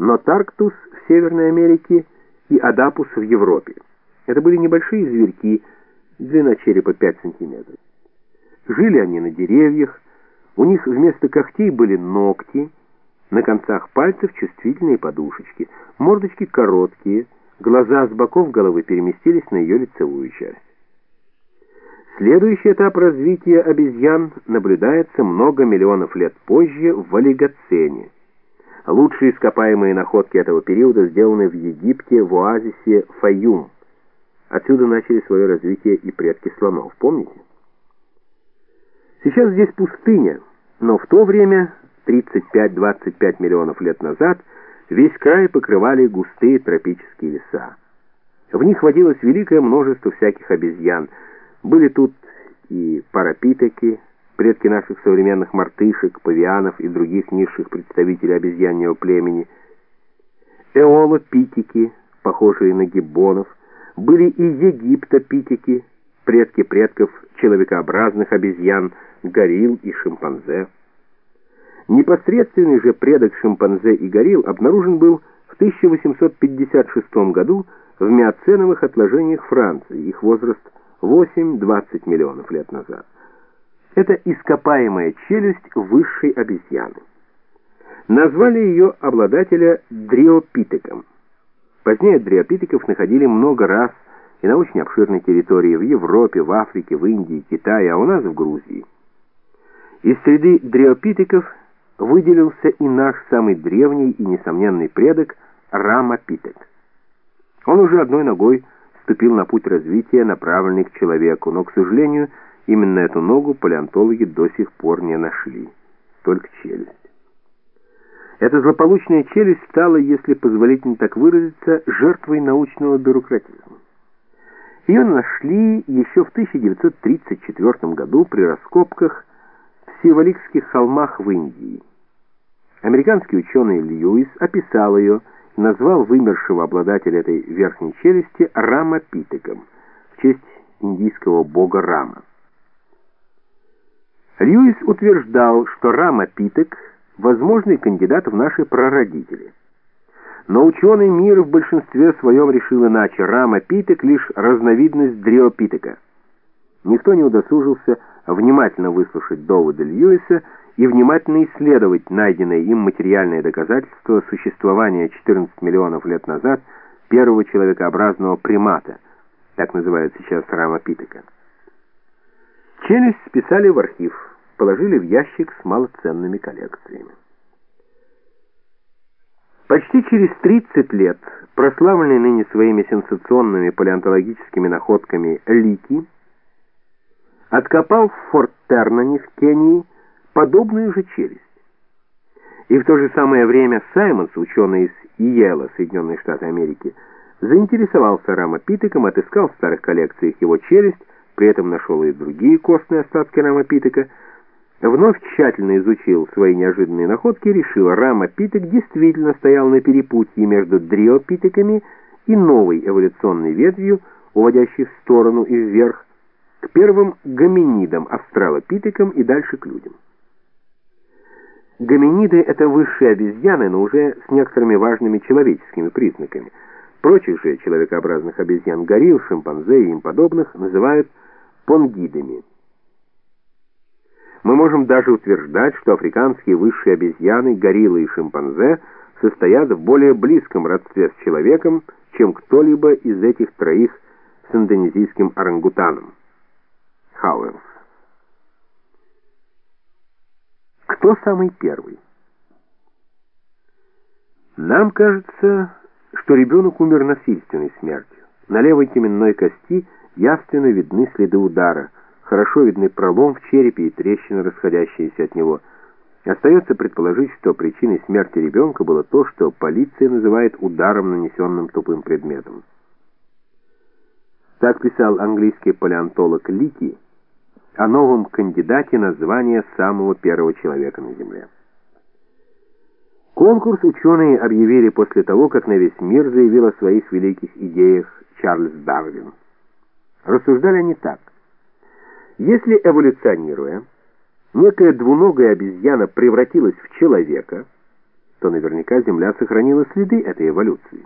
Нотарктус в Северной Америке и Адапус в Европе. Это были небольшие зверьки, длина черепа 5 сантиметров. Жили они на деревьях, у них вместо когтей были ногти, на концах пальцев чувствительные подушечки, мордочки короткие, глаза с боков головы переместились на ее лицевую часть. Следующий этап развития обезьян наблюдается много миллионов лет позже в Олигоцене. Лучшие ископаемые находки этого периода сделаны в Египте в оазисе Фаюм. Отсюда начали свое развитие и предки слонов, помните? Сейчас здесь пустыня, но в то время, 35-25 миллионов лет назад, весь край покрывали густые тропические леса. В них водилось великое множество всяких обезьян. Были тут и парапитеки, предки наших современных мартышек, павианов и других низших представителей обезьяньего племени, эолопитики, похожие на гиббонов, были и египтопитики, предки предков человекообразных обезьян, горилл и шимпанзе. Непосредственный же предок шимпанзе и горилл обнаружен был в 1856 году в миоценовых отложениях Франции, их возраст 8-20 миллионов лет назад. Это ископаемая челюсть высшей обезьяны. Назвали ее обладателя дриопитеком. Позднее дриопитеков находили много раз и на очень обширной территории в Европе, в Африке, в Индии, Китае, а у нас в Грузии. Из среды дриопитеков выделился и наш самый древний и несомненный предок Рамапитек. Он уже одной ногой ступил на путь развития, направленный к человеку, но, к сожалению, Именно эту ногу палеонтологи до сих пор не нашли. Только челюсть. Эта злополучная челюсть стала, если позволительно так выразиться, жертвой научного бюрократизма. Ее нашли еще в 1934 году при раскопках в Сиваликских холмах в Индии. Американский ученый Льюис описал ее и назвал вымершего обладателя этой верхней челюсти Рамапитеком в честь индийского бога Рама. Льюис утверждал, что Рама Питек – возможный кандидат в наши прародители. Но ученый мир в большинстве своем решил иначе. Рама Питек – лишь разновидность дриопитека. Никто не удосужился внимательно выслушать доводы Льюиса и внимательно исследовать найденное им материальное доказательство существования 14 миллионов лет назад первого человекообразного примата, так называют сейчас Рама Питека. Челюсть списали в архив, положили в ящик с малоценными коллекциями. Почти через 30 лет прославленный ныне своими сенсационными палеонтологическими находками Лики откопал в Форт Тернане в Кении подобную же челюсть. И в то же самое время Саймонс, ученый из Иела, Соединенные Штаты Америки, заинтересовался рамопитеком, отыскал в старых коллекциях его челюсть, при этом нашел и другие костные остатки рамопитека, вновь тщательно изучил свои неожиданные находки решил, рамопитек действительно стоял на перепутье между дриопитеками и новой эволюционной ветвью, уводящей в сторону и вверх, к первым гоминидам, австралопитекам и дальше к людям. Гоминиды — это высшие обезьяны, но уже с некоторыми важными человеческими признаками. Прочих же человекообразных обезьян, горилл, шимпанзе и им подобных называют понгидами. Мы можем даже утверждать, что африканские высшие обезьяны, гориллы и шимпанзе состоят в более близком родстве с человеком, чем кто-либо из этих троих с индонезийским орангутаном. Хауэллс. Кто самый первый? Нам кажется, что ребенок умер насильственной смертью. На левой теменной кости – Явственно видны следы удара, хорошо видны пролом в черепе и трещины, расходящиеся от него. Остается предположить, что причиной смерти ребенка было то, что полиция называет ударом, нанесенным тупым предметом. Так писал английский палеонтолог Лики о новом кандидате на звание самого первого человека на Земле. Конкурс ученые объявили после того, как на весь мир заявил о своих великих идеях Чарльз Дарвин. Рассуждали они так. Если эволюционируя, некая двуногая обезьяна превратилась в человека, то наверняка Земля сохранила следы этой эволюции.